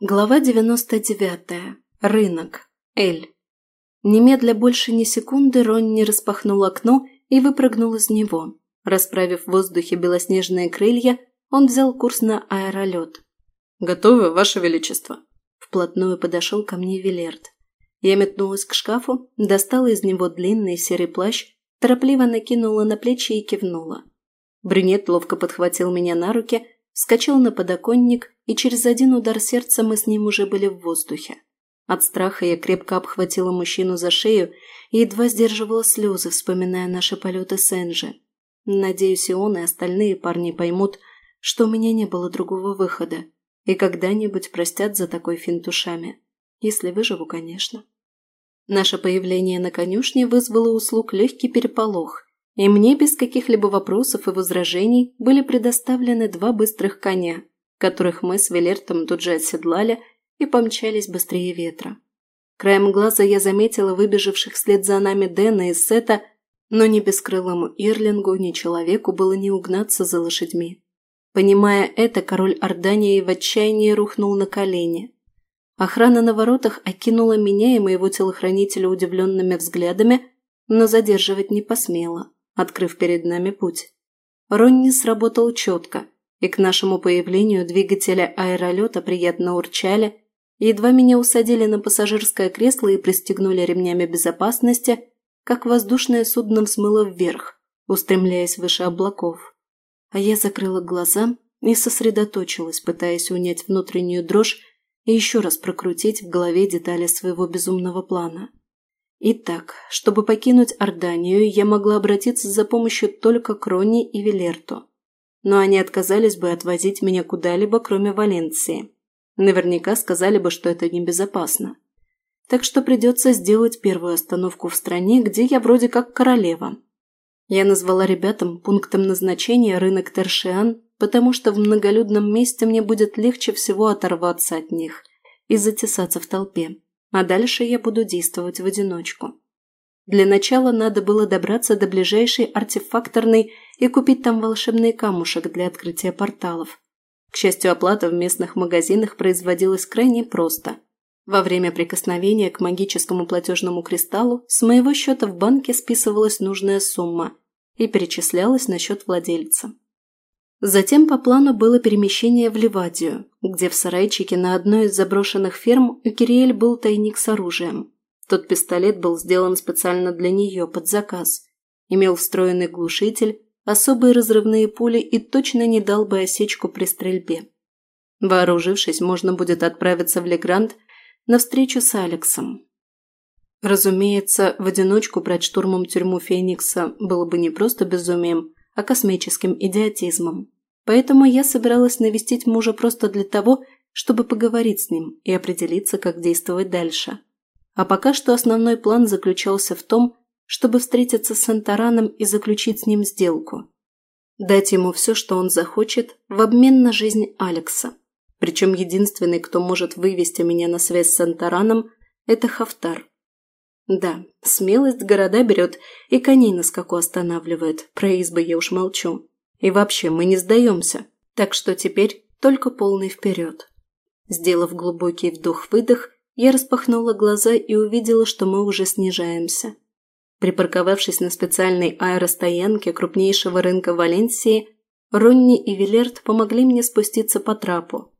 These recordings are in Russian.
Глава 99. Рынок. Эль. Немедля больше ни секунды Ронни распахнул окно и выпрыгнул из него. Расправив в воздухе белоснежные крылья, он взял курс на аэролет. «Готовы, Ваше Величество?» Вплотную подошел ко мне Вилерт. Я метнулась к шкафу, достала из него длинный серый плащ, торопливо накинула на плечи и кивнула. Брюнет ловко подхватил меня на руки – вскочил на подоконник, и через один удар сердца мы с ним уже были в воздухе. От страха я крепко обхватила мужчину за шею и едва сдерживала слезы, вспоминая наши полеты с Энджи. Надеюсь, и он, и остальные парни поймут, что у меня не было другого выхода, и когда-нибудь простят за такой финт ушами. Если выживу, конечно. Наше появление на конюшне вызвало у слуг легкий переполох, и Мне без каких-либо вопросов и возражений были предоставлены два быстрых коня, которых мы с Велертом тут же оседлали и помчались быстрее ветра. Краем глаза я заметила выбежавших вслед за нами Дэна и Сета, но ни бескрылому Ирлингу, ни человеку было не угнаться за лошадьми. Понимая это, король Ордании в отчаянии рухнул на колени. Охрана на воротах окинула меня и моего телохранителя удивленными взглядами, но задерживать не посмела открыв перед нами путь. Ронни сработал четко, и к нашему появлению двигатели аэролета приятно урчали, едва меня усадили на пассажирское кресло и пристегнули ремнями безопасности, как воздушное судно взмыло вверх, устремляясь выше облаков. А я закрыла глаза и сосредоточилась, пытаясь унять внутреннюю дрожь и еще раз прокрутить в голове детали своего безумного плана. Итак, чтобы покинуть Орданию, я могла обратиться за помощью только к Ронни и Вилерту. Но они отказались бы отвозить меня куда-либо, кроме Валенции. Наверняка сказали бы, что это небезопасно. Так что придется сделать первую остановку в стране, где я вроде как королева. Я назвала ребятам пунктом назначения рынок Тершиан, потому что в многолюдном месте мне будет легче всего оторваться от них и затесаться в толпе а дальше я буду действовать в одиночку. Для начала надо было добраться до ближайшей артефакторной и купить там волшебный камушек для открытия порталов. К счастью, оплата в местных магазинах производилась крайне просто. Во время прикосновения к магическому платежному кристаллу с моего счета в банке списывалась нужная сумма и перечислялась на счет владельца. Затем по плану было перемещение в Ливадию, где в сарайчике на одной из заброшенных ферм у Кириэль был тайник с оружием. Тот пистолет был сделан специально для нее под заказ, имел встроенный глушитель, особые разрывные пули и точно не дал бы осечку при стрельбе. Вооружившись, можно будет отправиться в Легранд на встречу с Алексом. Разумеется, в одиночку брать штурмом тюрьму Феникса было бы не просто безумием, а космическим идиотизмом. Поэтому я собиралась навестить мужа просто для того, чтобы поговорить с ним и определиться, как действовать дальше. А пока что основной план заключался в том, чтобы встретиться с Сантараном и заключить с ним сделку. Дать ему все, что он захочет, в обмен на жизнь Алекса. Причем единственный, кто может вывести меня на связь с Сантараном, это Хафтар. Да, смелость города берет, и коней на скаку останавливает, про избы я уж молчу. И вообще, мы не сдаемся, так что теперь только полный вперед. Сделав глубокий вдох-выдох, я распахнула глаза и увидела, что мы уже снижаемся. Припарковавшись на специальной аэростоянке крупнейшего рынка Валенсии, Ронни и Вилерт помогли мне спуститься по трапу.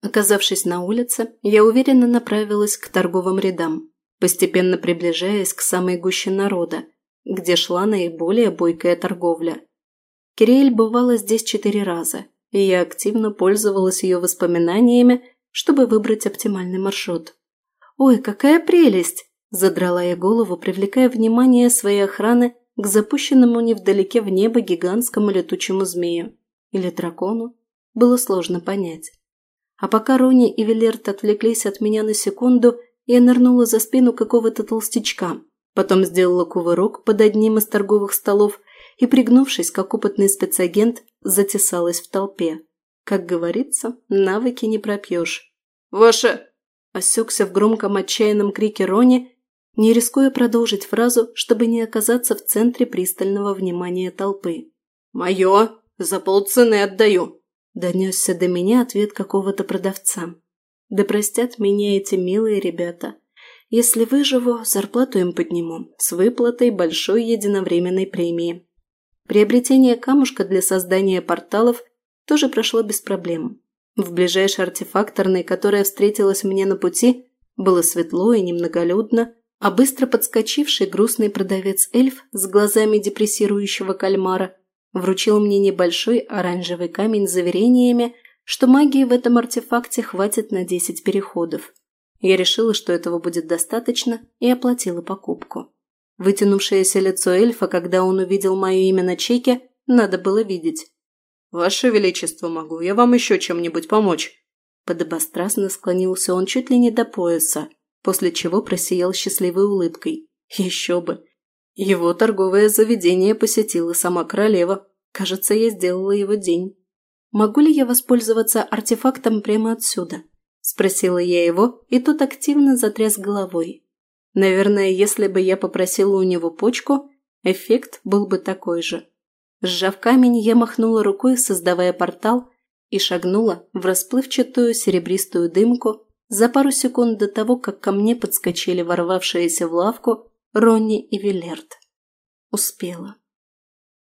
Оказавшись на улице, я уверенно направилась к торговым рядам постепенно приближаясь к самой гуще народа, где шла наиболее бойкая торговля. Кириэль бывала здесь четыре раза, и я активно пользовалась ее воспоминаниями, чтобы выбрать оптимальный маршрут. «Ой, какая прелесть!» – задрала я голову, привлекая внимание своей охраны к запущенному невдалеке в небо гигантскому летучему змею или дракону, было сложно понять. А пока Рони и Велерт отвлеклись от меня на секунду – я нырнула за спину какого-то толстячка, потом сделала кувырок под одним из торговых столов и, пригнувшись, как опытный спецагент, затесалась в толпе. Как говорится, навыки не пропьешь. Ваше, осекся в громком отчаянном крике Рони, не рискуя продолжить фразу, чтобы не оказаться в центре пристального внимания толпы. «Мое! За полцены отдаю!» – донесся до меня ответ какого-то продавца. Да простят меня эти милые ребята. Если выживу, зарплату им подниму с выплатой большой единовременной премии. Приобретение камушка для создания порталов тоже прошло без проблем. В ближайшей артефакторной, которая встретилась мне на пути, было светло и немноголюдно, а быстро подскочивший грустный продавец-эльф с глазами депрессирующего кальмара вручил мне небольшой оранжевый камень с заверениями, что магии в этом артефакте хватит на 10 переходов. Я решила, что этого будет достаточно, и оплатила покупку. Вытянувшееся лицо эльфа, когда он увидел мое имя на чеке, надо было видеть. «Ваше Величество, могу я вам еще чем-нибудь помочь?» Подобострастно склонился он чуть ли не до пояса, после чего просиял счастливой улыбкой. Еще бы! Его торговое заведение посетила сама королева. Кажется, я сделала его день.«Могу ли я воспользоваться артефактом прямо отсюда?» – спросила я его, и тот активно затряс головой. Наверное, если бы я попросила у него